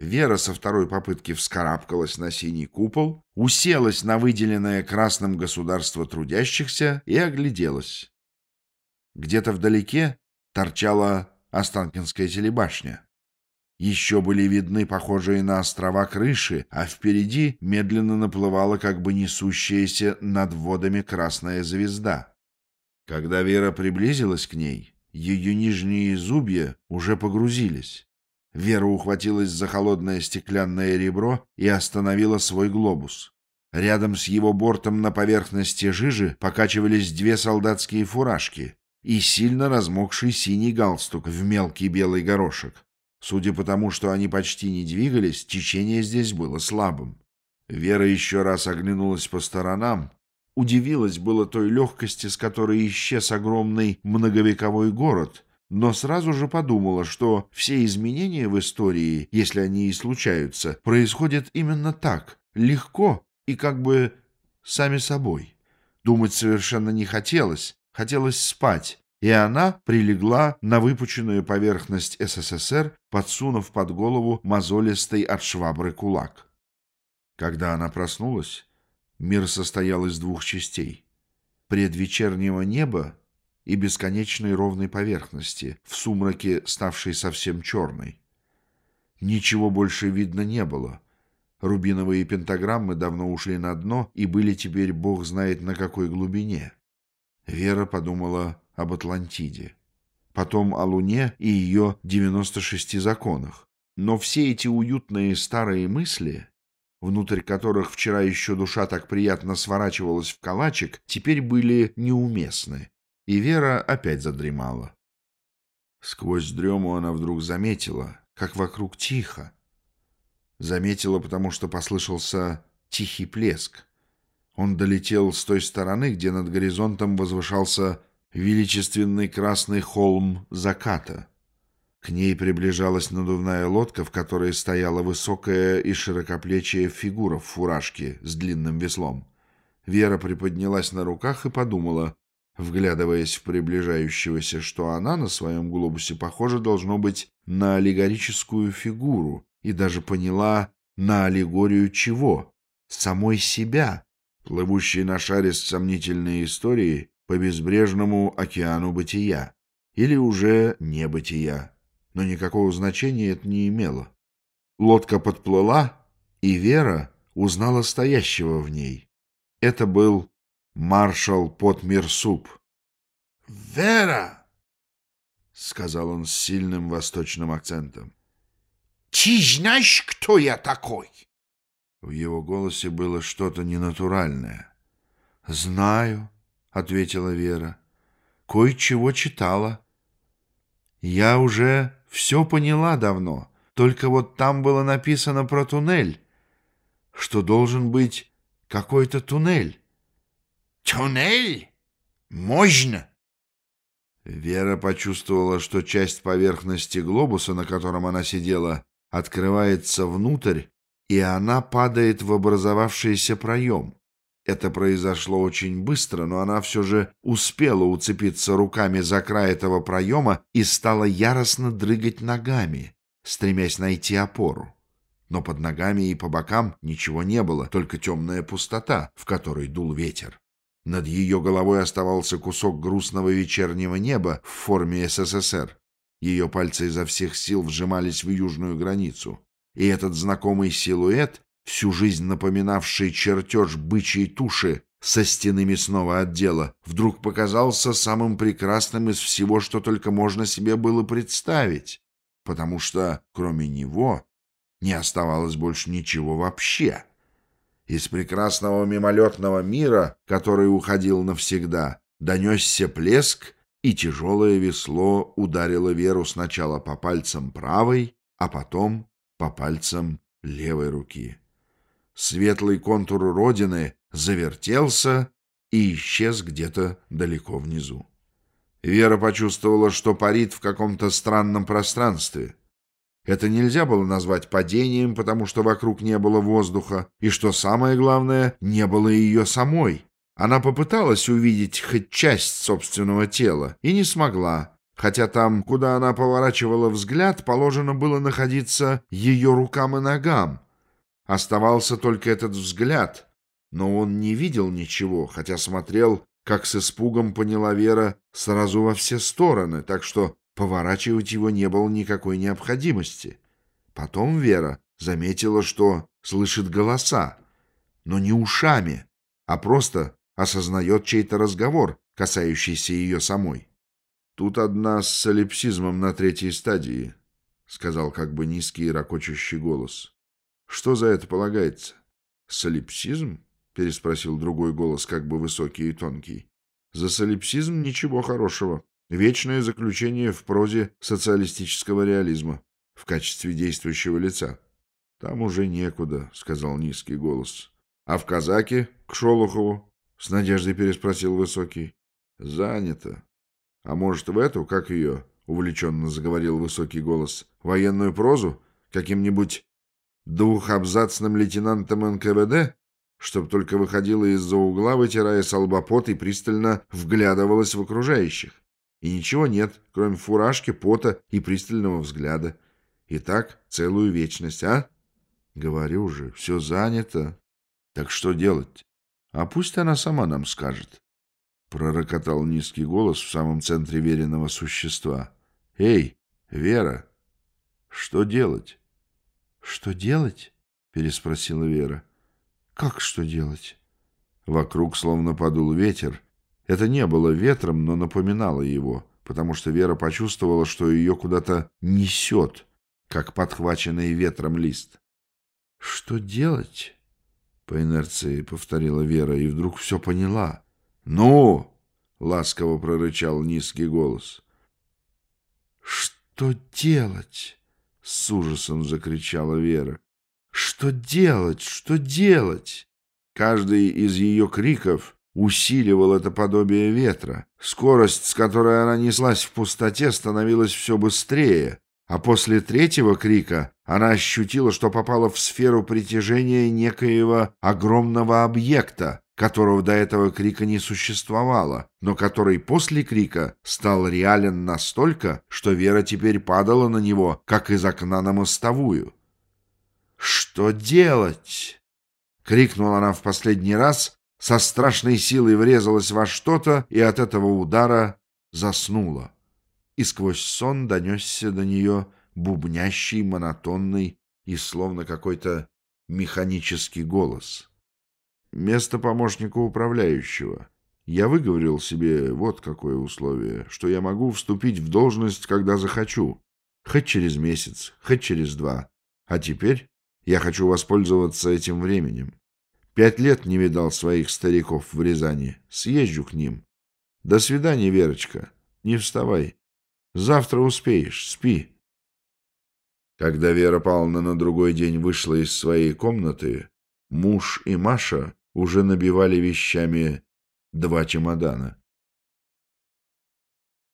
Вера со второй попытки вскарабкалась на синий купол, уселась на выделенное красным государство трудящихся и огляделась. Где-то вдалеке торчала Останкинская телебашня. Еще были видны похожие на острова крыши, а впереди медленно наплывала как бы несущаяся над водами красная звезда. Когда Вера приблизилась к ней, ее нижние зубья уже погрузились. Вера ухватилась за холодное стеклянное ребро и остановила свой глобус. Рядом с его бортом на поверхности жижи покачивались две солдатские фуражки и сильно размокший синий галстук в мелкий белый горошек. Судя по тому, что они почти не двигались, течение здесь было слабым. Вера еще раз оглянулась по сторонам, удивилась было той легкости, с которой исчез огромный многовековой город — но сразу же подумала, что все изменения в истории, если они и случаются, происходят именно так, легко и как бы сами собой. Думать совершенно не хотелось, хотелось спать, и она прилегла на выпученную поверхность СССР, подсунув под голову мозолистый от швабры кулак. Когда она проснулась, мир состоял из двух частей. Предвечернего неба и бесконечной ровной поверхности, в сумраке ставшей совсем черной. Ничего больше видно не было. Рубиновые пентаграммы давно ушли на дно и были теперь бог знает на какой глубине. Вера подумала об Атлантиде. Потом о Луне и ее 96 законах. Но все эти уютные старые мысли, внутрь которых вчера еще душа так приятно сворачивалась в калачик, теперь были неуместны и Вера опять задремала. Сквозь дрему она вдруг заметила, как вокруг тихо. Заметила, потому что послышался тихий плеск. Он долетел с той стороны, где над горизонтом возвышался величественный красный холм заката. К ней приближалась надувная лодка, в которой стояла высокая и широкоплечья фигура в фуражке с длинным веслом. Вера приподнялась на руках и подумала, вглядываясь в приближающегося, что она на своем глобусе похожа должно быть на аллегорическую фигуру, и даже поняла, на аллегорию чего? Самой себя, плывущей на шаре с сомнительной историей по безбрежному океану бытия. Или уже не бытия. Но никакого значения это не имело. Лодка подплыла, и Вера узнала стоящего в ней. Это был маршал Потмирсуп. «Вера!» — сказал он с сильным восточным акцентом. «Ты знаешь, кто я такой?» В его голосе было что-то ненатуральное. «Знаю», — ответила Вера. «Кое-чего читала. Я уже все поняла давно, только вот там было написано про туннель, что должен быть какой-то туннель. «Туннель? Можно?» Вера почувствовала, что часть поверхности глобуса, на котором она сидела, открывается внутрь, и она падает в образовавшийся проем. Это произошло очень быстро, но она все же успела уцепиться руками за край этого проема и стала яростно дрыгать ногами, стремясь найти опору. Но под ногами и по бокам ничего не было, только темная пустота, в которой дул ветер. Над ее головой оставался кусок грустного вечернего неба в форме СССР. Ее пальцы изо всех сил вжимались в южную границу. И этот знакомый силуэт, всю жизнь напоминавший чертеж бычьей туши со стены мясного отдела, вдруг показался самым прекрасным из всего, что только можно себе было представить, потому что, кроме него, не оставалось больше ничего вообще. Из прекрасного мимолетного мира, который уходил навсегда, донесся плеск, и тяжелое весло ударило Веру сначала по пальцам правой, а потом по пальцам левой руки. Светлый контур родины завертелся и исчез где-то далеко внизу. Вера почувствовала, что парит в каком-то странном пространстве — это нельзя было назвать падением, потому что вокруг не было воздуха, и, что самое главное, не было ее самой. Она попыталась увидеть хоть часть собственного тела и не смогла. хотя там, куда она поворачивала взгляд, положено было находиться ее рукам и ногам. Оставался только этот взгляд, но он не видел ничего, хотя смотрел, как с испугом поняла Вера, сразу во все стороны, так что поворачивать его не было никакой необходимости. Потом Вера заметила, что слышит голоса, но не ушами, а просто осознает чей-то разговор, касающийся ее самой. «Тут одна с солипсизмом на третьей стадии», — сказал как бы низкий и ракочущий голос. «Что за это полагается?» «Солипсизм?» — переспросил другой голос, как бы высокий и тонкий. «За солипсизм ничего хорошего. Вечное заключение в прозе социалистического реализма в качестве действующего лица». «Там уже некуда», — сказал низкий голос. «А в казаке к Шолохову?» — с надеждой переспросил высокий. «Занято», «А может, в эту, как ее?» — увлеченно заговорил высокий голос. «Военную прозу? Каким-нибудь двухабзацным лейтенантом НКВД?» Чтоб только выходила из-за угла, вытирая солбопот и пристально вглядывалась в окружающих. И ничего нет, кроме фуражки, пота и пристального взгляда. И так целую вечность, а? Говорю же, все занято. Так что делать? А пусть она сама нам скажет. — пророкотал низкий голос в самом центре веренного существа. «Эй, Вера, что делать?» «Что делать?» — переспросила Вера. «Как что делать?» Вокруг словно подул ветер. Это не было ветром, но напоминало его, потому что Вера почувствовала, что ее куда-то несет, как подхваченный ветром лист. «Что делать?» — по инерции повторила Вера и вдруг все поняла — «Ну!» — ласково прорычал низкий голос. «Что делать?» — с ужасом закричала Вера. «Что делать? Что делать?» Каждый из ее криков усиливал это подобие ветра. Скорость, с которой она неслась в пустоте, становилась все быстрее, а после третьего крика она ощутила, что попала в сферу притяжения некоего огромного объекта, которого до этого крика не существовало, но который после крика стал реален настолько, что Вера теперь падала на него, как из окна на мостовую. «Что делать?» — крикнула она в последний раз, со страшной силой врезалась во что-то и от этого удара заснула. И сквозь сон донесся до нее бубнящий, монотонный и словно какой-то механический голос — Место помощника управляющего. Я выговорил себе вот какое условие, что я могу вступить в должность, когда захочу. Хоть через месяц, хоть через два. А теперь я хочу воспользоваться этим временем. Пять лет не видал своих стариков в Рязани. Съезжу к ним. До свидания, Верочка. Не вставай. Завтра успеешь. Спи. Когда Вера Павловна на другой день вышла из своей комнаты, муж и Маша уже набивали вещами два чемодана.